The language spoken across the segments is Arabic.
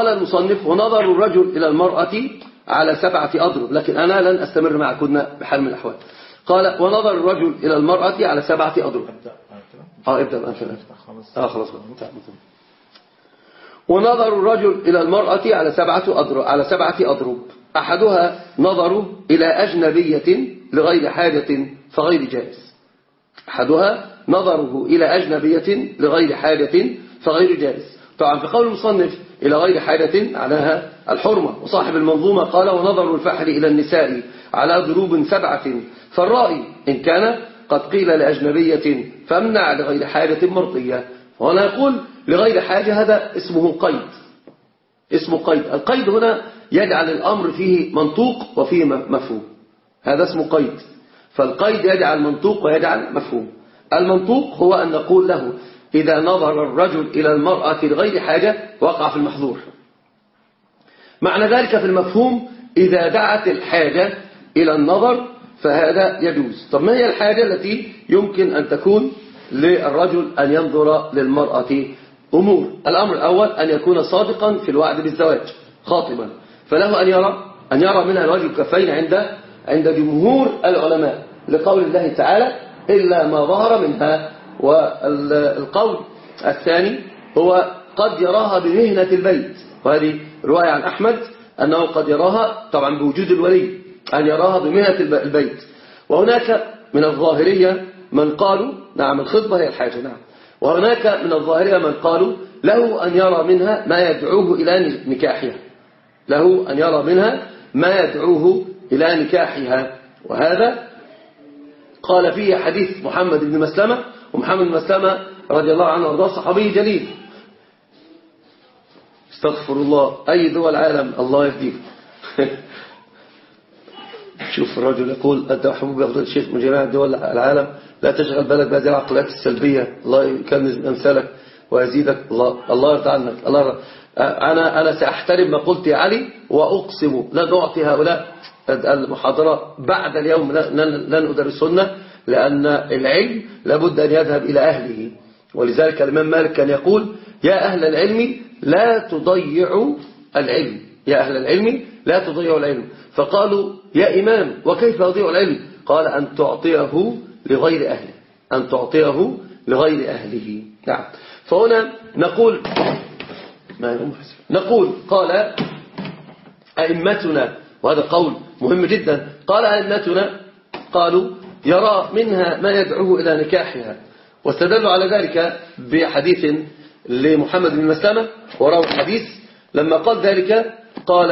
قال المصنف ونظر الرجل إلى المرأة على سبعة أضرب لكن أنا لن أستمر معكم بحال من الأحوال. قال ونظر الرجل إلى المرأة على سبعة أضرب. آه ابدأ الآن آه خلاص ونظر الرجل إلى المرأة على سبعة أضرب على سبعة أضرب. أحدها نظر إلى أجنبية لغير حاجة فغير جائز. أحدها نظره إلى أجنبية لغير حاجة فغير جائز. طبعا في قول المصنف إلى غير حاجة علىها الحرمة. وصاحب المنظومة قال ونظر الفحل إلى النساء على ضروب سبعة. فالرأي إن كان قد قيل لأجنبية فامنع لغير حاجة مرضية وهنا يقول لغير حاجة هذا اسمه قيد اسمه قيد. القيد هنا يجعل الأمر فيه منطوق وفيه مفهوم. هذا اسمه قيد. فالقيد يجعل منطوق ويجعل مفهوم. المنطوق هو أن نقول له إذا نظر الرجل إلى المرأة لغير حاجة وقع في المحظور. معنى ذلك في المفهوم إذا دعت الحاجة إلى النظر فهذا يجوز. طب ما هي الحاجة التي يمكن أن تكون للرجل أن ينظر للمرأة أمور؟ الأمر الأول أن يكون صادقا في الوعد بالزواج خاطبا. فله أن يرى أن يرى منها الوجه الكفين عند عند جمهور العلماء. لقول الله تعالى إلا ما ظهر منها والقول الثاني هو قد يراها بمهنة البيت. وهذه رواية عن أحمد أنه قد يراها طبعا بوجود الولي أن يراها بمهنة البيت. وهناك من الظاهرية من قالوا نعم الخطبة هي الحاجة نعم. وهناك من الظاهرية من قالوا له أن يرى منها ما يدعوه إلى نكاحها. له أن يرى منها ما يدعوه إلى نكاحها. وهذا قال فيه حديث محمد بن مسلمة ومحمد مسلمة رضي الله عنه وارضاه صحابي جليل. استغفر الله أي دول العالم الله يهديك. شوف الرجل يقول أنت حبوب أفضل شيخ من جميع دول العالم. لا تشغل بالك بهذه العقليات السلبية. الله يكنز أمثالك ويزيدك. الله الله يرضى عنك. الله يرضى. أنا أنا سأحترم ما قلت يا علي وأقسم. لن أعطي هؤلاء المحاضرة بعد اليوم. لن أدرسهن لأن العلم لابد أن يذهب إلى أهله. ولذلك الإمام مالك كان يقول يا أهل العلم لا تضيعوا العلم. يا أهل العلم لا تضيعوا العلم. فقالوا يا إمام وكيف يضيع العلم؟ قال أن تعطيه لغير أهله. أن تعطيه لغير أهله. نعم. فهنا نقول نقول قال أئمتنا وهذا قول مهم جدا. قال أئمتنا قالوا يرى منها ما يدعوه إلى نكاحها. واستدلوا على ذلك بحديث لمحمد بن مسلمة وراء الحديث لما قال ذلك قال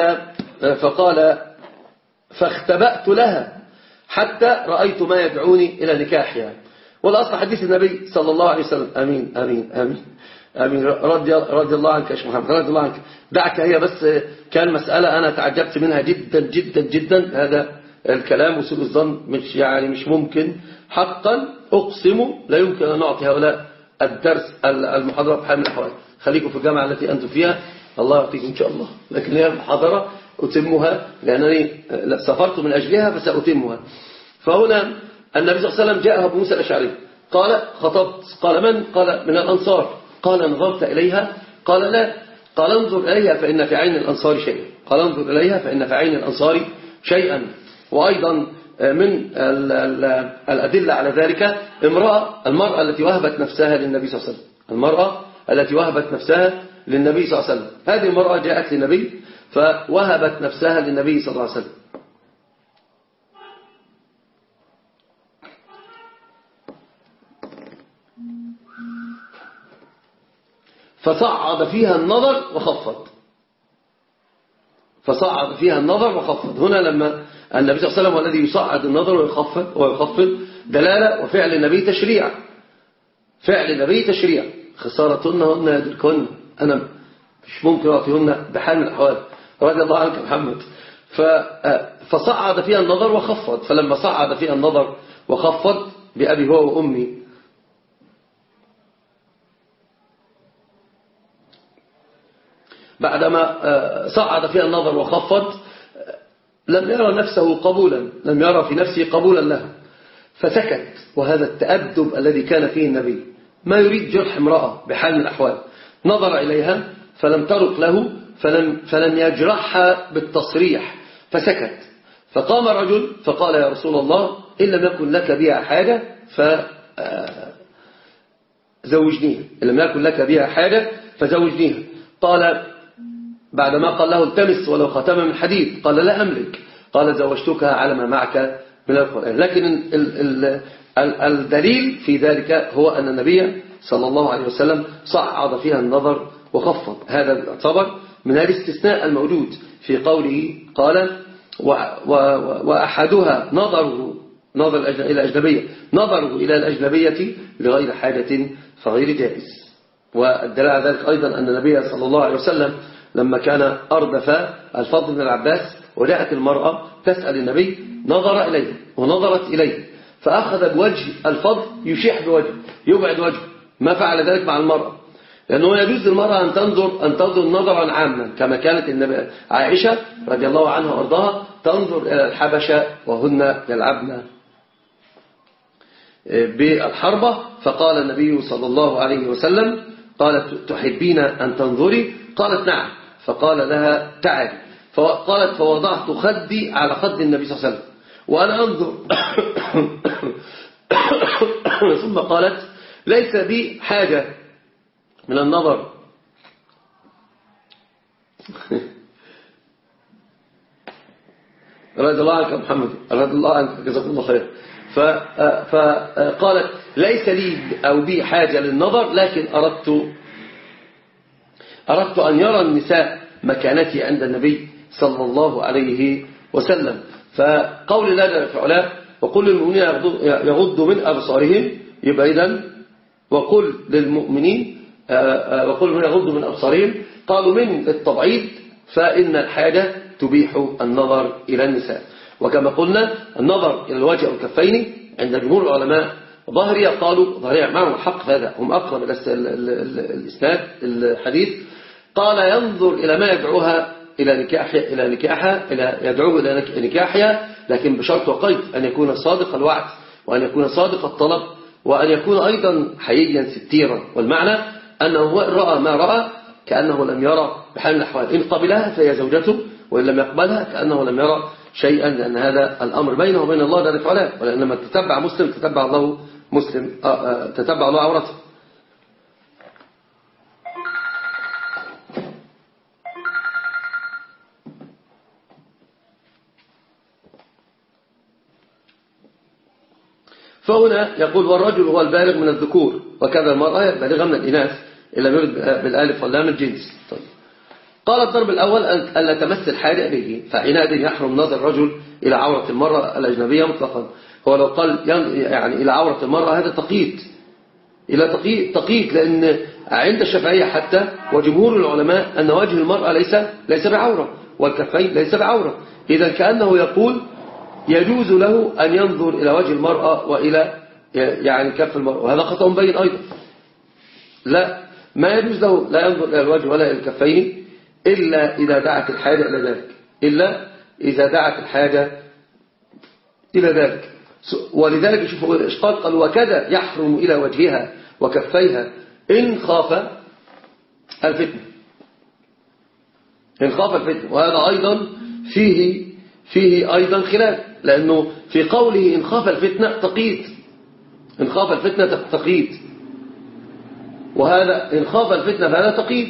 فقال فاختبأت لها حتى رأيت ما يدعوني إلى نكاحها. والأصل حديث النبي صلى الله عليه وسلم. أمين أمين أمين أمين. رضي, رضي الله عنك يا محمد رضي الله عنك. دعك هي بس كان مسألة أنا تعجبت منها جدا جدا جدا. هذا الكلام وسوء الظن مش يعني مش ممكن. حقا أقسم لا يمكن أن نعطي هؤلاء الدرس المحاضرة بحال من الأحوال. خليكم في الجامعة التي أنتم فيها. الله يعطيكم إن شاء الله. لكن هي المحاضرة أتمها لأنني سافرت من أجلها فسأتمها. فهنا النبي صلى الله عليه وسلم جاء أبو موسى الأشعري. قال خطبت. قال من؟ قال من الأنصار. قال نظرت إليها. قال لا. قال انظر إليها فإن في عين الأنصار شيئا قال انظر إليها فإن في عين الأنصار شيئا. وأيضا من الأدلة على ذلك امرأة المرأة التي وهبت نفسها للنبي صلى الله عليه وسلم. المرأة التي وهبت نفسها للنبي صلى الله عليه وسلم. هذه المرأة جاءت للنبي فوهبت نفسها للنبي صلى الله عليه وسلم. فصعد فيها النظر وخفض. فصعد فيها النظر وخفض. هنا لما النبي صلى الله عليه وسلم الذي يصعد النظر ويخفض ويخفض دلالة وفعل النبي تشريع. فعل النبي تشريع. خسارتهن هن يدركهن. أنا مش ممكن أعطيهن بحال من الأحوال. رضي الله عنك محمد. فصعد فيها النظر وخفض. فلما صعد فيها النظر وخفض بأبي هو وأمي بعدما صعد فيها النظر وخفض لم يرى نفسه قبولا لم يرى في نفسه قبولا له فسكت وهذا التأدب الذي كان فيه النبي. ما يريد جرح امرأة بحال من الأحوال. نظر إليها فلم ترق له فلم, فلم يجرحها بالتصريح. فسكت. فقام رجل فقال يا رسول الله إن لم يكن لك بها حاجة فزوجنيها إن لم يكن لك بها حاجة فزوجنيها. قال بعدما قال له التمس ولو ختم من حديد. قال لا أملك. قال زوجتكها على ما معك من القرآن. لكن الدليل في ذلك هو أن النبي صلى الله عليه وسلم صعد فيها النظر وخفض هذا يعتبر من الاستثناء الموجود في قوله قال وأحدها نظره نظر إلى الأجنبية نظره إلى الأجنبية لغير حاجة فغير جائز. والدلاء على ذلك أيضا أن النبي صلى الله عليه وسلم لما كان أردف الفضل بن العباس وجاءت المرأة تسأل النبي نظر إليه ونظرت إليه فأخذ بوجه الفضل يشيح بوجه يبعد وجهه ما فعل ذلك مع المرأة. لأنه يجوز للمرأة أن تنظر أن تنظر نظرا عاما كما كانت النبي عائشة رضي الله عنها وأرضاها تنظر إلى الحبشة وهن يلعبن بالحربة فقال النبي صلى الله عليه وسلم قالت تحبين أن تنظري؟ قالت نعم. فقال لها تعالي. فقالت فوضعت خدي على خد النبي صلى الله عليه وسلم. وأنا أنظر. ثم قالت ليس بي حاجة من النظر. رضي الله عنك محمد. رضي الله عنك. جزاكم الله خير. فقالت ليس لي أو بي حاجة للنظر لكن أردت أردت أن يرى النساء مكانتي عند النبي صلى الله عليه وسلم. فقول الله في علاه وقل للمؤمنين يغضوا من أبصارهم يبقى إذن وقل للمؤمنين آه، آه، وقل من يغضوا من أبصارهم قالوا من التبعيد فإن الحاجة تبيح النظر إلى النساء. وكما قلنا النظر إلى الوجه والكفين عند جمهور العلماء ظهرية قالوا ظهرية معهم الحق هذا. هم أقرب إلى الإسناد الحديث. قال ينظر إلى ما يدعوها إلى نكاح إلى نكاحها إلى يدعوه إلى نكاحها لكن بشرط وقيد أن يكون صادق الوعد وأن يكون صادق الطلب وأن يكون أيضا حييا ستيرا. والمعنى أنه رأى ما رأى كأنه لم يرى بحال الأحوال. إن قبلها فهي زوجته وإن لم يقبلها كأنه لم يرى شيئا لأن هذا الأمر بينه وبين الله لا نفعله ولأنما تتبع مسلم تتبع الله مسلم آه، آه، تتبع الله عورته. فهنا يقول والرجل هو البالغ من الذكور وكذا المرأة بالغة من الإناث إلا يرد بالآلف واللام الجنس. طيب. قال الضرب الأول أن لا تمس الحاجة به فعناد يحرم نظر الرجل إلى عورة المرأة الأجنبية مطلقا. هو لو قال يعني إلى عورة المرأة هذا تقييد. إلى تقييد لأن عند الشافعية حتى وجمهور العلماء أن وجه المرأة ليس ليس بعورة والكفين ليس بعورة. إذا كأنه يقول يجوز له أن ينظر إلى وجه المرأة وإلى يعني كف المرأة. وهذا خطأ بين أيضا. لا ما يجوز له لا ينظر إلى الوجه ولا إلى الكفين إلا إذا دعت الحاجة إلى ذلك. إلا إذا دعت الحاجة إلى ذلك. ولذلك شوفوا الإشقاق قال وكذا يحرم إلى وجهها وكفيها إن خاف الفتنة. إن خاف الفتنة. وهذا أيضا فيه فيه أيضا خلاف لأنه في قوله إن خاف الفتنة تقييد. إن خاف الفتنة تقييد. وهذا إن خاف الفتنة فهذا تقييد.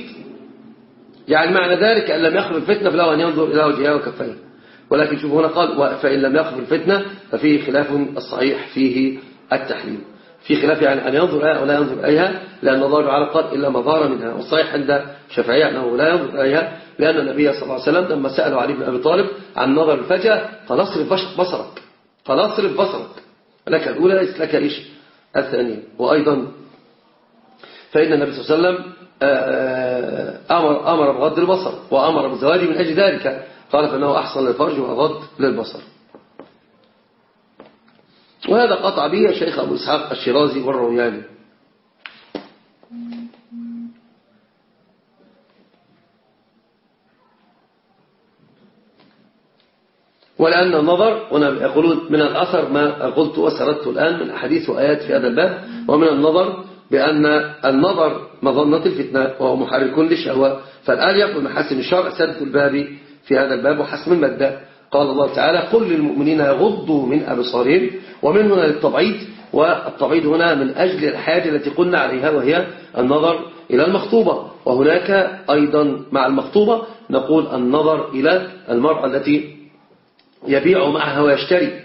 يعني معنى ذلك أن لم يخف الفتنة فله أن ينظر إلى وجهها وكفيه ولكن شوفوا هنا قال فإن لم يخف الفتنة ففيه خلاف الصحيح فيه التحليل في خلاف يعني أن ينظر إليها ولا ينظر إليها لأن الله تعالى قال إلا ما ظهر منها والصحيح عند شفعية أنه لا ينظر إليها لأن النبي صلى الله عليه وسلم لما سألوا علي بن أبي طالب عن نظر الفجأة قال اصرف بصرك. قال اصرف بصرك. لك الأولى ليس لك إيش؟ الثانية. وأيضا فإن النبي صلى الله عليه وسلم آه، آه، أمر, أمر بغض البصر وأمر بالزواج من أجل ذلك. قال فإنه أحسن للفرج وأغض للبصر. وهذا قطع به الشيخ أبو إسحاق الشيرازي والروياني. ولأن النظر يقولون من الأثر ما قلت وسردت الآن من أحاديث وآيات في هذا الباب ومن النظر بأن النظر مظنة الفتنة وهو محرك للشهوة. فالآن يقول محاسن الشرع سد الباب في هذا الباب وحسم المادة. قال الله تعالى قل للمؤمنين يغضوا من أبصارهم ومن هنا للتبعيد والتبعيد هنا من أجل الحاجة التي قلنا عليها وهي النظر إلى المخطوبة. وهناك أيضا مع المخطوبة نقول النظر إلى المرأة التي يبيع معها ويشتري.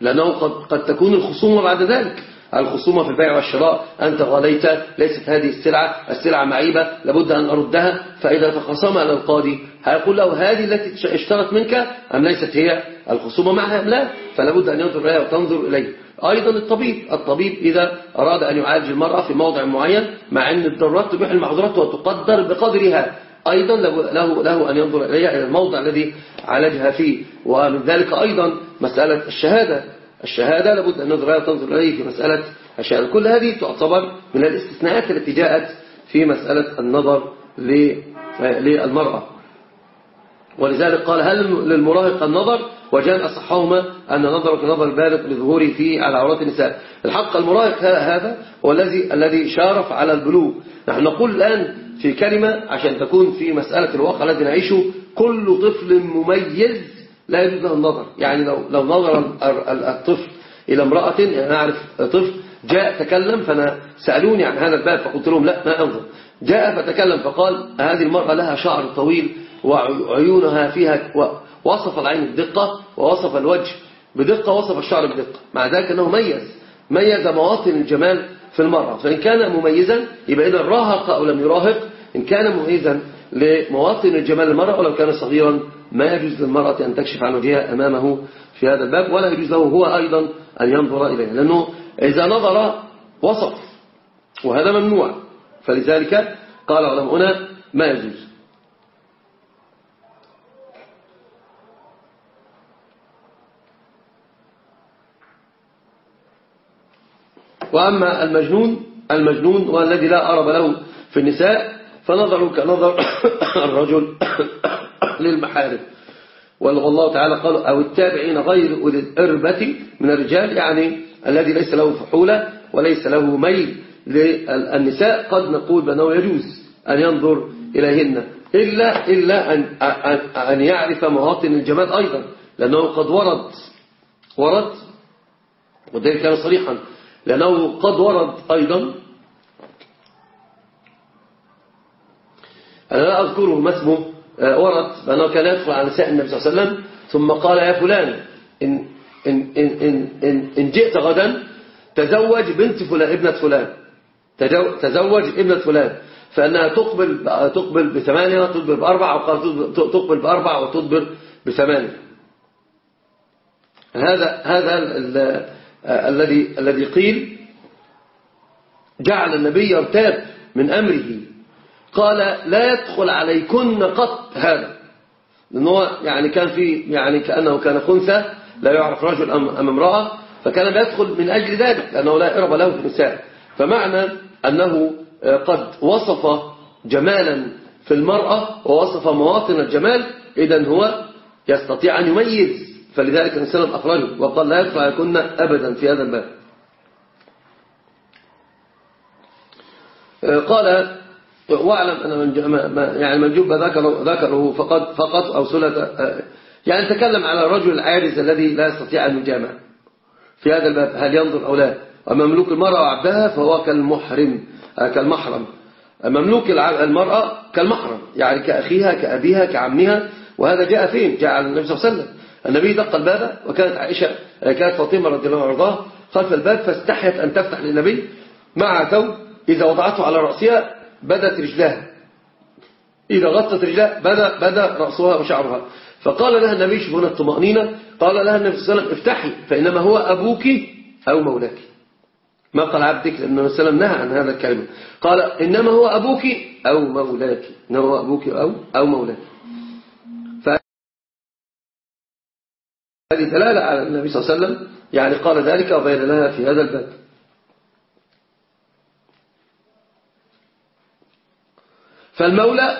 لأنه قد, قد تكون الخصومة بعد ذلك. الخصومة في البيع والشراء. أنت غليت ليست هذه السلعة السلعة معيبة لابد أن أردها. فإذا على القاضي هيقول له هذه التي اشترت منك أم ليست هي؟ الخصومة معها أم لا؟ فلابد أن ينظر إليها وتنظر إليه. أيضا الطبيب الطبيب إذا أراد أن يعالج المرأة في موضع معين مع أن الضرورات تبيح المعذورات وتقدر بقدرها أيضا له, له أن ينظر إليها إلى الموضع الذي عالجها فيه. ومن ذلك أيضا مسألة الشهادة. الشهادة لابد أن ننظر تنظر إليه في مسألة الشهادة كل هذه تعتبر من الاستثناءات التي جاءت في مسألة النظر للمرأة. ولذلك قال هل للمراهق النظر؟ وجاء أصحهما أن نظر كنظر البالغ لظهوره في على عورات النساء. الحق المراهق هذا هو الذي الذي شارف على البلوغ. نحن نقول الآن في كلمة عشان تكون في مسألة الواقع الذي نعيشه كل طفل مميز لا يجوز له النظر يعني لو لو نظر الطفل إلى امرأة يعني أعرف طفل جاء تكلم فأنا سألوني عن هذا الباب فقلت لهم لا ما أنظر. جاء فتكلم فقال هذه المرأة لها شعر طويل وعيونها فيها وصف العين بدقة ووصف الوجه بدقة وصف الشعر بدقة. مع ذلك أنه ميز ميز مواطن الجمال في المرأة. فإن كان مميزا يبقى إذا راهق أو لم يراهق. إن كان مميزا لمواطن الجمال المرأة ولو كان صغيرا ما يجوز للمرأة أن تكشف عن وجهها أمامه في هذا الباب ولا يجوز له هو أيضا أن ينظر إليه لأنه إذا نظر وصف وهذا ممنوع. فلذلك قال علماؤنا ما يجوز. وأما المجنون المجنون والذي لا أرب له في النساء فنظره كنظر الرجل للمحارم والله تعالى قال أو التابعين غير أولي الإربة من الرجال؟ يعني الذي ليس له فحولة وليس له ميل للنساء قد نقول بأنه يجوز أن ينظر إليهن إلا, إلا أن, أن يعرف مواطن الجمال أيضا لأنه قد ورد ورد وذلك كان صريحا لأنه قد ورد أيضا أنا لا أذكره ما اسمه آه، ورد بأنه كان يدخل على نساء النبي صلى الله عليه وسلم ثم قال يا فلان إن, إن, إن, إن, إن, جئت غدا تزوج بنت فلان ابنة فلان. تزوج ابنة فلان. فأنها تقبل تقبل بثمانية وتدبر بأربعة أو قال تقبل بأربعة وتدبر بثمانية. هذا هذا الذي الذي قيل جعل النبي يرتاب من أمره. قال لا يدخل عليكن قط هذا. لأنه يعني كان في يعني كأنه كان خنثى لا يعرف رجل أم, امرأة فكان يدخل من أجل ذلك لأنه لا إرب له في النساء فمعنى أنه قد وصف جمالا في المرأة ووصف مواطن الجمال إذا هو يستطيع أن يميز. فلذلك الإنسان أخرجه وقال لا يدفع يكون أبدا في هذا الباب. قال واعلم أن من يعني من جب ذكره, ذكره فقط, فقط أو سلة آه، يعني تكلم على الرجل العارز الذي لا يستطيع أن يجامع في هذا الباب هل ينظر أو لا؟ ومملوك المرأة وعبدها فهو كالمحرم آه، كالمحرم. مملوك المرأة كالمحرم يعني كأخيها كأبيها كعمها وهذا جاء فين؟ جاء على النبي صلى الله عليه وسلم. النبي دق الباب وكانت عائشة كانت فاطمة رضي الله عنها خلف الباب فاستحيت أن تفتح للنبي مع ثوب إذا وضعته على رأسها بدت رجلها إذا غطت رجلها بدأ, بدأ رأسها وشعرها. فقال لها النبي شوفون الطمأنينة. قال لها النبي صلى الله عليه وسلم افتحي فإنما هو أبوك أو مولاك. ما قال عبدك؟ لأن النبي صلى الله عليه وسلم نهى عن هذا الكلمة. قال إنما هو أبوك أو مولاك. إنما هو أبوك أو, أو مولاك. هذه دلالة على النبي صلى الله عليه وسلم. يعني قال ذلك وبين لها في هذا الباب. فالمولى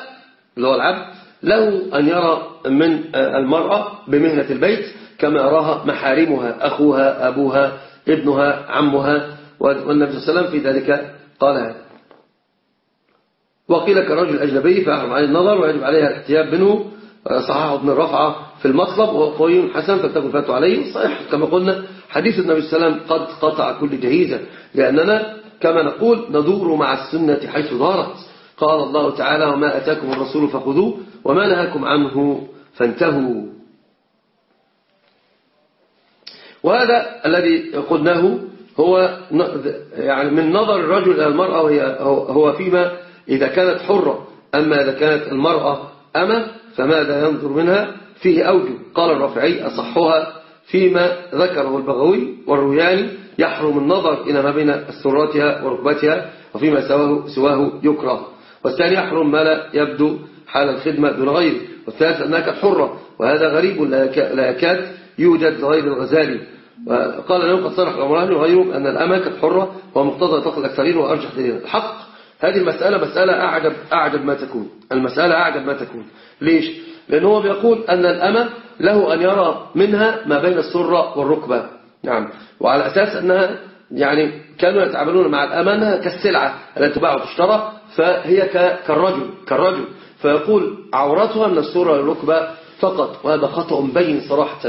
اللي هو العبد له أن يرى من المرأة بمهنة البيت كما يراها محارمها أخوها أبوها ابنها عمها والنبي صلى الله عليه وسلم في ذلك قال هذا. وقيل كالرجل الأجنبي فيحرم عليه النظر ويجب عليها الاحتياب منه صححه ابن الرفعة في المطلب وهو قوي حسن فلتكن فاته عليه صحيح. كما قلنا حديث النبي صلى الله عليه وسلم قد قطع كل جهيزة لأننا كما نقول ندور مع السنة حيث دارت. قال الله تعالى وما أتاكم الرسول فخذوه وما نهاكم عنه فانتهوا. وهذا الذي قلناه هو يعني من نظر الرجل إلى المرأة هو فيما إذا كانت حرة أما إذا كانت المرأة أما فماذا ينظر منها؟ فيه أوجه قال الرافعي أصحها فيما ذكره البغوي والروياني يحرم النظر إلى ما بين سراتها وركبتها وفيما سواه, سواه يكره. والثاني يحرم ما لا يبدو حال الخدمة دون غيره والثالث أنها حرة وهذا غريب لا يكاد يوجد غير الغزالي. وقال له قد صرح الأمران وغيره أن الأمة حرة ومقتضى طاقة الأكثرين وأرجح دليل الحق هذه المسألة مسألة أعجب, أعجب ما تكون. المسألة أعجب ما تكون. ليش؟ لأنه هو بيقول أن الأمة له أن يرى منها ما بين السرة والركبة. نعم. وعلى أساس أنها يعني كانوا يتعاملون مع الأمانة كالسلعة التي تباع وتشترى فهي كالرجل كالرجل. فيقول عورتها من السرة للركبة فقط وهذا خطأ بين صراحة.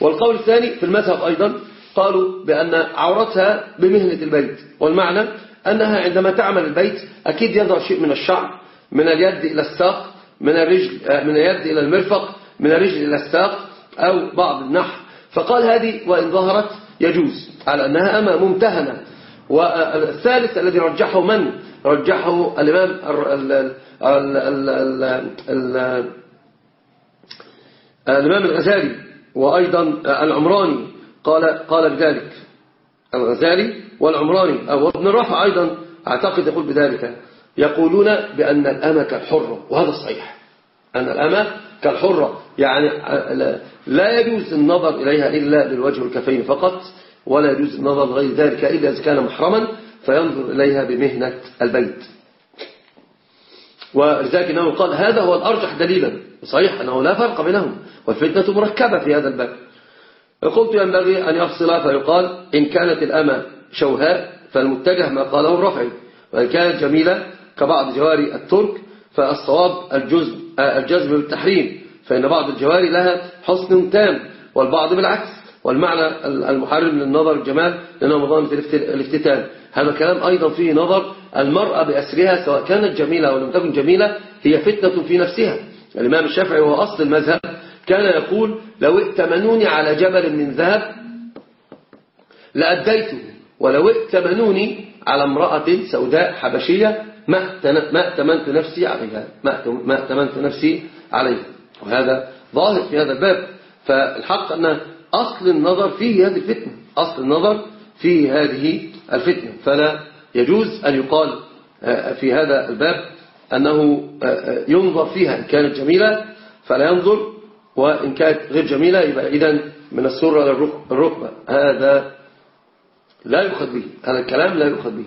والقول الثاني في المذهب أيضا قالوا بأن عورتها بمهنة البيت. والمعنى أنها عندما تعمل البيت أكيد يظهر شيء من الشعر من اليد إلى الساق من الرجل من اليد إلى المرفق من الرجل إلى الساق أو بعض النحر. فقال هذه وإن ظهرت يجوز على أنها أما ممتهنة. والثالث الذي رجحه من؟ رجحه الإمام الإمام الغزالي وأيضا العمراني قال قال بذلك. الغزالي والعمراني. أو ابن الرفع أيضا أعتقد يقول بذلك. يقولون بأن الأمة كالحرة وهذا صحيح. أن الأمة كالحرة. يعني لا يجوز النظر إليها إلا للوجه الكفين فقط ولا يجوز النظر غير ذلك إلا إذا كان محرما. فينظر إليها بمهنة البيت. ولذلك أنه قال هذا هو الأرجح دليلا. صحيح أنه لا فرق بينهم والفتنة مركبة في هذا الباب. قلت ينبغي أن يفصل فيقال إن كانت الأمة شوهاء فالمتجه ما قاله الرفعي وإن كانت جميلة كبعض جواري الترك فالصواب الجزم, الجزم بالتحريم فإن بعض الجواري لها حسن تام والبعض بالعكس. والمعنى المحرم للنظر الجمال لأنه مظاهرة الافتتان. هذا كلام أيضا فيه نظر المرأة بأسرها سواء كانت جميلة أو لم تكن جميلة هي فتنة في نفسها. الإمام الشافعي وهو أصل المذهب كان يقول لو ائتمنوني على جبل من ذهب لأديته ولو ائتمنوني على امرأة سوداء حبشية ما ائتمنت نفسي عليها ما ائتمنت نفسي عليها. وهذا ظاهر في هذا الباب. فالحق أن أصل النظر فيه هذه الفتنة. أصل النظر في هذه الفتنة. فلا يجوز أن يقال آه، في هذا الباب أنه آه، آه، ينظر فيها إن كانت جميلة فلا ينظر وإن كانت غير جميلة يبقى إذن من السرة للركبة هذا لا يؤخذ به هذا الكلام لا يؤخذ به.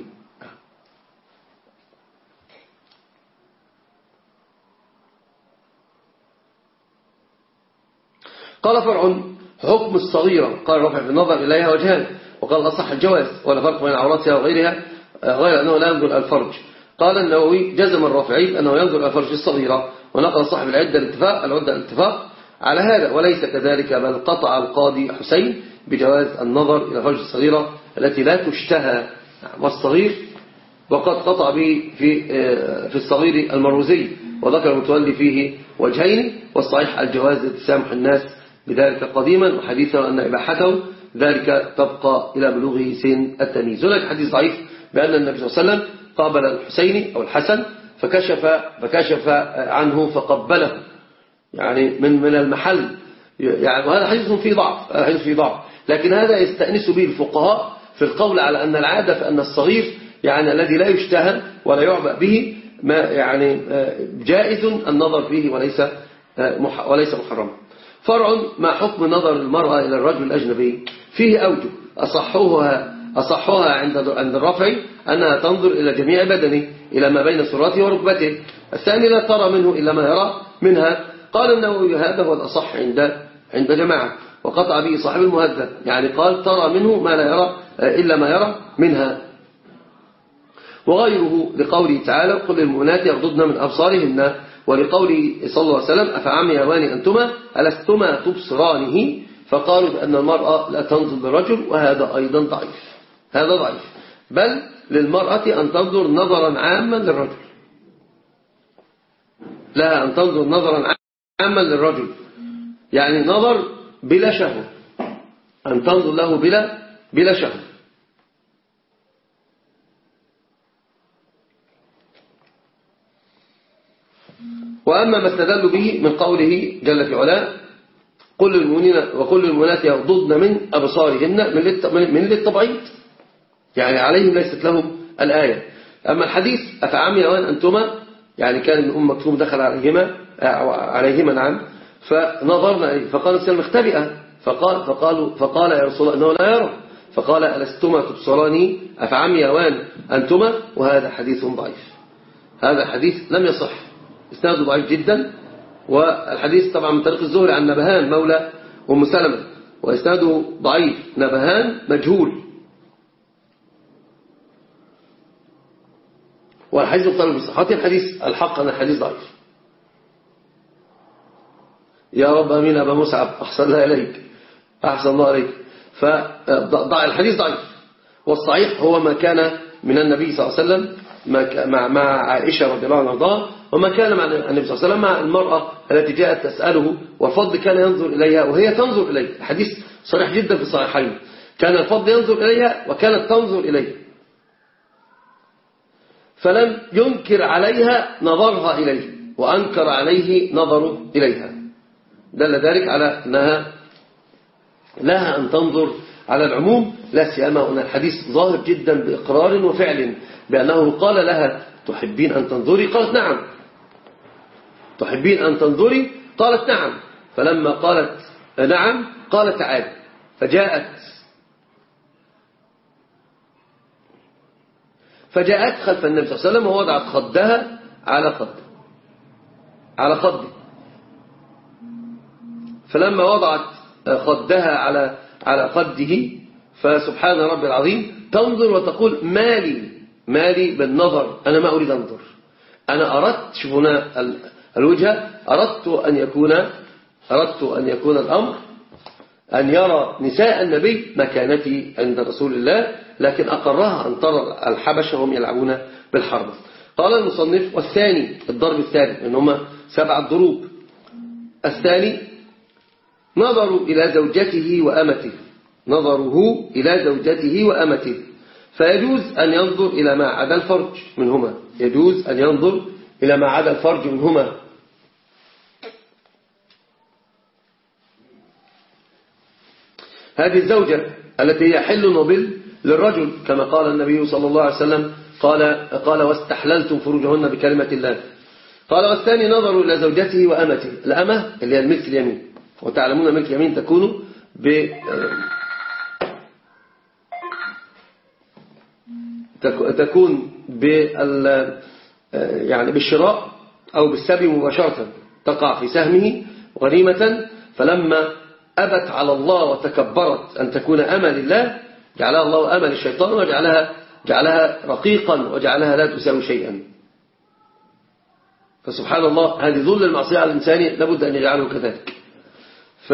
قال فرع حكم الصغيرة قال رفع في النظر إليها وجهان وقال أصح الجواز ولا فرق بين عوراتها وغيرها غير أنه لا ينظر الفرج. قال النووي جزم الرافعي أنه ينظر الفرج الصغيرة ونقل صاحب العدة الاتفاق العدة الاتفاق على هذا وليس كذلك بل قطع القاضي حسين بجواز النظر إلى فرج الصغيرة التي لا تشتهى والصغير وقد قطع به في في الصغير المروزي وذكر المتولي فيه وجهين والصحيح الجواز لتسامح الناس بذلك قديما وحديثا أن إباحته ذلك تبقى إلى بلوغه سن التمييز هناك حديث ضعيف بأن النبي صلى الله عليه وسلم قابل الحسين أو الحسن فكشف, فكشف عنه فقبله. يعني من من المحل. يعني وهذا حديث فيه ضعف هذا حديث فيه ضعف. لكن هذا يستأنس به الفقهاء في القول على أن العادة فأن الصغير يعني الذي لا يشتهى ولا يعبأ به ما يعني جائز النظر فيه وليس وليس محرم. فرع ما حكم نظر المرأة إلى الرجل الأجنبي؟ فيه أوجه. أصحوها أصحها عند عند الرفع أنها تنظر إلى جميع بدنه إلى ما بين سراته وركبته. الثاني لا ترى منه إلا ما يرى منها. قال النووي هذا هو الأصح عند عند جماعة. وقطع به صاحب المهذب. يعني قال ترى منه ما لا يرى إلا ما يرى منها. وغيره لقوله تعالى قل للمؤمنات يغضضن من أبصارهن. ولقوله صلى الله عليه وسلم أفعم يوان أنتما ألستما تبصرانه؟ فقالوا بأن المرأة لا تنظر للرجل وهذا أيضا ضعيف. هذا ضعيف. بل للمرأة أن تنظر نظرا عاما للرجل. لها أن تنظر نظرا عاما للرجل. يعني نظر بلا شهوة. أن تنظر له بلا بلا شهوة. وأما ما استدل به من قوله جل في علاه قل للمؤمنين وكل المؤمنات يغضضن من أبصارهن من للتبعيد يعني عليهم ليست لهم الآية. أما الحديث أفعمي وأن أنتما؟ يعني كان أم مكتوم دخل عليهما عليهما نعم. فنظرنا إليه فقال سلم اختبئة فقال, فقالوا فقال يا رسول الله أنه لا يرى. فقال ألستما تبصراني؟ أفعمي وأن أنتما؟ وهذا حديث ضعيف. هذا حديث لم يصح. إسناده ضعيف جدا. والحديث طبعا من طريق الزهري عن نبهان مولى أم سلمة وإسناده ضعيف. نبهان مجهول. والحديث مختلف. بصحته الحديث. الحق أن الحديث ضعيف. يا رب أمين أبا مسعب أحسن الله إليك. أحسن الله عليك فالحديث ضعيف. والصحيح هو ما كان من النبي صلى الله عليه وسلم مع مع عائشة رضي الله عنها وما كان مع النبي صلى الله عليه وسلم مع المرأة التي جاءت تسأله والفضل كان ينظر إليها وهي تنظر إليه. الحديث صريح جدا في الصحيحين. كان الفضل ينظر إليها وكانت تنظر إليه. فلم ينكر عليها نظرها إليه وأنكر عليه نظره إليها. دل ذلك على أنها لها أن تنظر على العموم لا سيما أن الحديث ظاهر جدا بإقرار وفعل بأنه قال لها تحبين أن تنظري؟ قالت نعم. تحبين أن تنظري؟ قالت نعم. فلما قالت نعم قال تعال فجاءت. فجاءت خلف النبي صلى الله عليه وسلم ووضعت خدها على خده على خده فلما وضعت خدها على على خده فسبحان ربي العظيم تنظر وتقول مالي مالي بالنظر أنا ما أريد أنظر. أنا أردت شوفونا الوجهة أردت أن يكون أردت أن يكون الأمر أن يرى نساء النبي مكانتي عند رسول الله لكن أقرها أن ترى الحبشة وهم يلعبون بالحرب. قال المصنف والثاني الضرب الثاني إن هم سبع ضروب الثاني نظروا إلى زوجته وأمته. نظره إلى زوجته وأمته. فيجوز أن ينظر إلى ما عدا الفرج منهما. يجوز أن ينظر إلى ما عدا الفرج منهما. هذه الزوجة التي هي حل وبل للرجل كما قال النبي صلى الله عليه وسلم قال, قال واستحللتم فروجهن بكلمة الله. قال والثاني نظروا إلى زوجته وأمته. الأمة اللي هي الملك اليمين. وتعلمون ملك اليمين تكون ب تكون بال يعني بالشراء أو بالسبي مباشرة تقع في سهمه غنيمة فلما أبت على الله وتكبرت أن تكون أمل الله جعلها الله أمل الشيطان وجعلها جعلها رقيقا وجعلها لا تساوي شيئا. فسبحان الله هذه ظل المعصية على الإنسان لابد أن يجعله كذلك. ف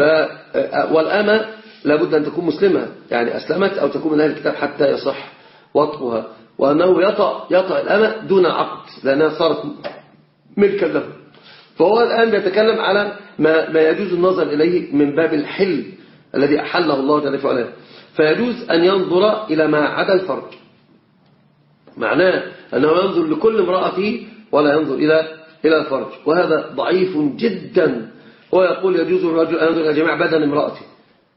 والأمة لابد أن تكون مسلمة. يعني أسلمت أو تكون من أهل الكتاب حتى يصح وطئها. وأنه يطأ, يطأ الأمة دون عقد لأنها صارت ملكا له فهو الآن بيتكلم على ما, ما يجوز النظر إليه من باب الحل الذي أحله الله جل وعلا. فيجوز أن ينظر إلى ما عدا الفرج معناه أنه ينظر لكل امرأته ولا ينظر إلى إلى الفرج وهذا ضعيف جدا. ويقول يجوز الرجل أن ينظر إلى جميع بدن امرأته.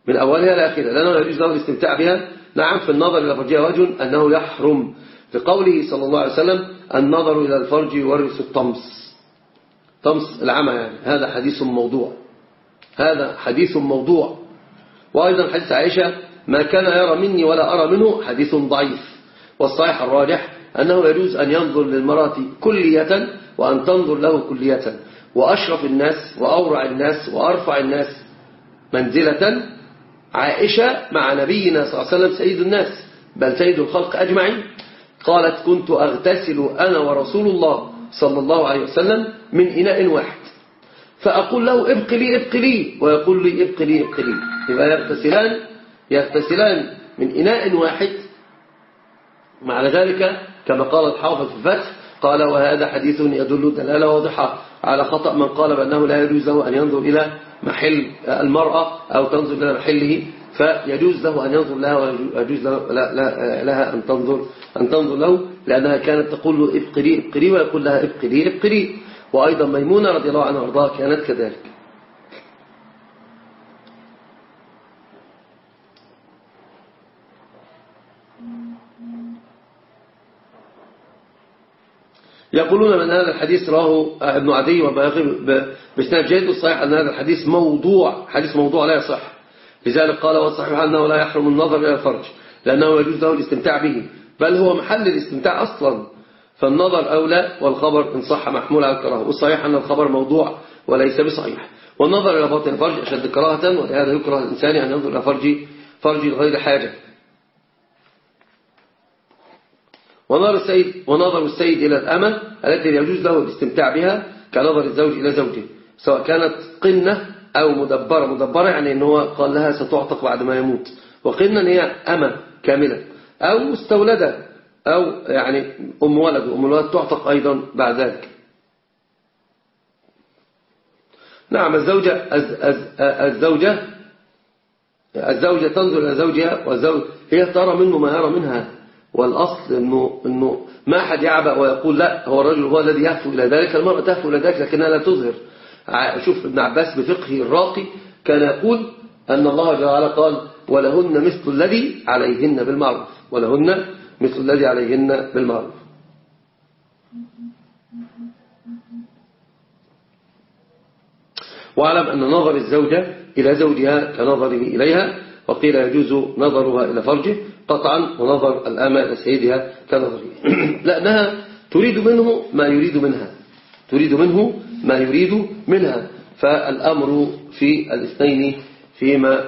من أولها لآخرها لأنه يجوز له الاستمتاع بها. نعم في النظر إلى فرجها وجه أنه يحرم. في قوله صلى الله عليه وسلم النظر إلى الفرج يورث الطمس. طمس العمى يعني. هذا حديث موضوع. هذا حديث موضوع. وأيضا حديث عائشة ما كان يرى مني ولا أرى منه حديث ضعيف. والصحيح الراجح أنه يجوز أن ينظر للمرأة كلية وأن تنظر له كلية. وأشرف الناس وأورع الناس وأرفع الناس منزلة عائشة مع نبينا صلى الله عليه وسلم سيد الناس بل سيد الخلق أجمعين. قالت كنت أغتسل أنا ورسول الله صلى الله عليه وسلم من إناء واحد. فأقول له ابق لي ابق لي. ويقول لي ابق لي ابق لي. يبقى يغتسلان يغتسلان من إناء واحد. مع ذلك كما قال الحافظ في الفتح قال وهذا حديث يدل دلالة واضحة على خطأ من قال بأنه لا يجوز له أن ينظر إلى محل المرأة أو تنظر إلى محله فيجوز له أن ينظر لها ويجوز لها أن تنظر أن تنظر له لأنها كانت تقول له ابقري ابقري ويقول لها ابقري ابقري. وأيضا ميمونة رضي الله عنها وأرضاها كانت كذلك. يقولون من هذا الحديث راه ابن عدي وباقي بسناد جيد الصحيح أن هذا الحديث موضوع حديث موضوع لا يصح. لذلك قال والصحيح أنه لا يحرم النظر إلى الفرج لأنه يجوز له الاستمتاع به بل هو محل الاستمتاع أصلا. فالنظر أولى والخبر إن صح محمول على الكراهة والصحيح أن الخبر موضوع وليس بصحيح. والنظر إلى باطن الفرج أشد كراهة ولهذا يكره الإنسان أن ينظر إلى فرج فرج لغير حاجة. ونظر السيد, ونظر السيد إلى الأمة التي يجوز له الاستمتاع بها كنظر الزوج إلى زوجه سواء كانت قنة أو مدبرة. مدبرة يعني أنه قال لها ستعتق بعد ما يموت. وقنة هي أمة كاملة. أو مستولدة أو يعني أم ولد وأم الولد تعتق أيضا بعد ذلك. نعم الزوجة الزوجة الزوجة تنظر إلى زوجها والزوج هي ترى منه ما يرى منها. والأصل إنه, إنه ما أحد يعبأ ويقول لا هو الرجل هو الذي يهفو إلى ذلك المرأة تهفو إلى ذلك لكنها لا تظهر. شوف ابن عباس بفقهه الراقي كان يقول أن الله جل وعلا قال ولهن مثل الذي عليهن بالمعروف ولهن مثل الذي عليهن بالمعروف. واعلم أن نظر الزوجة إلى زوجها كنظره إليها وقيل يجوز نظرها إلى فرجه قطعا ونظر الأمة سيدها كنظره لأنها تريد منه ما يريد منها. تريد منه ما يريد منها. فالأمر في الاثنين فيما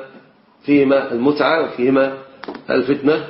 فيما المتعة وفيما الفتنة.